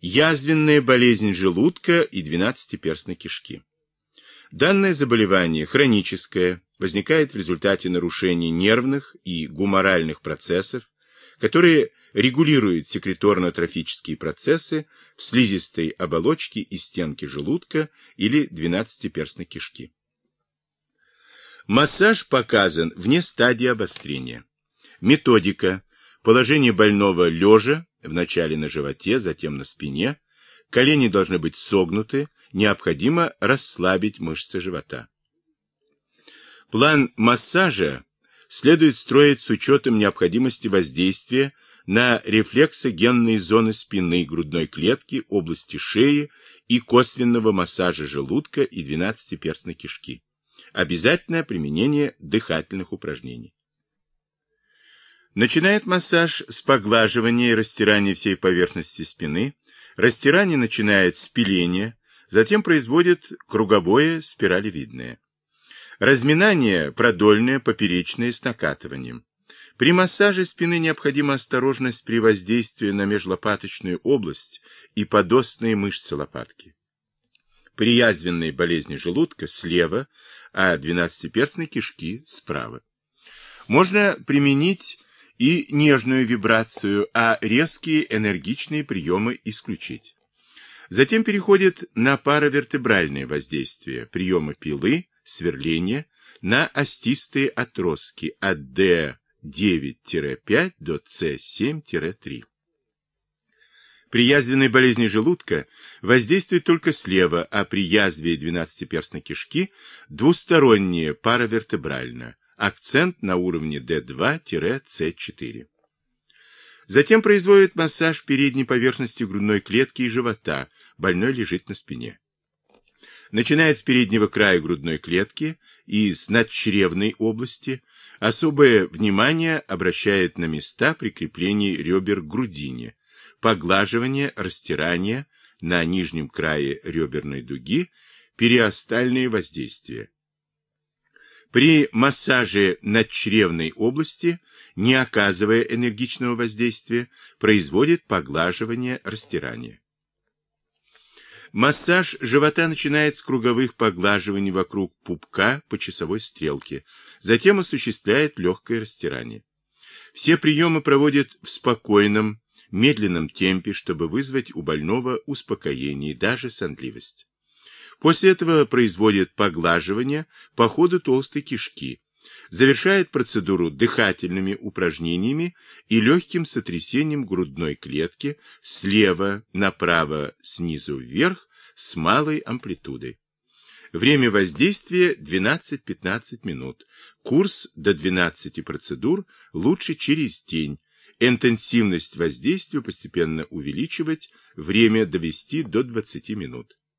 Язвенная болезнь желудка и двенадцатиперстной кишки. Данное заболевание хроническое, возникает в результате нарушений нервных и гуморальных процессов, которые регулируют секреторно-трофические процессы в слизистой оболочке и стенке желудка или двенадцатиперстной кишки. Массаж показан вне стадии обострения. Методика. Положение больного лежа, вначале на животе, затем на спине. Колени должны быть согнуты, необходимо расслабить мышцы живота. План массажа следует строить с учетом необходимости воздействия на рефлексогенные зоны спины, грудной клетки, области шеи и косвенного массажа желудка и двенадцатиперстной кишки. Обязательное применение дыхательных упражнений. Начинает массаж с поглаживания и растирания всей поверхности спины. Растирание начинает с пиления, затем производит круговое спиралевидное. Разминание продольное, поперечное с накатыванием. При массаже спины необходима осторожность при воздействии на межлопаточную область и подостные мышцы лопатки. При язвенной болезни желудка слева, а двенадцатиперстной кишки справа. Можно применить и нежную вибрацию, а резкие энергичные приемы исключить. Затем переходит на паравертебральное воздействие, приемы пилы, сверления на остистые отростки от D9-5 до C7-3. При язвенной болезни желудка воздействует только слева, а при язве двенадцатиперстной кишки двустороннее паравертебрально, акцент на уровне D2-C4. Затем производит массаж передней поверхности грудной клетки и живота, больной лежит на спине начинает с переднего края грудной клетки и с надчревной области, особое внимание обращает на места прикрепления ребер к грудине, поглаживание, растирание на нижнем крае реберной дуги, периостальные воздействия. При массаже надчревной области, не оказывая энергичного воздействия, производит поглаживание, растирание. Массаж живота начинает с круговых поглаживаний вокруг пупка по часовой стрелке, затем осуществляет легкое растирание. Все приемы проводят в спокойном, медленном темпе, чтобы вызвать у больного успокоение и даже сонливость. После этого производят поглаживание по ходу толстой кишки, завершает процедуру дыхательными упражнениями и легким сотрясением грудной клетки слева направо, снизу вверх, с малой амплитудой. Время воздействия 12-15 минут. Курс до 12 процедур лучше через день. Интенсивность воздействия постепенно увеличивать, время довести до 20 минут.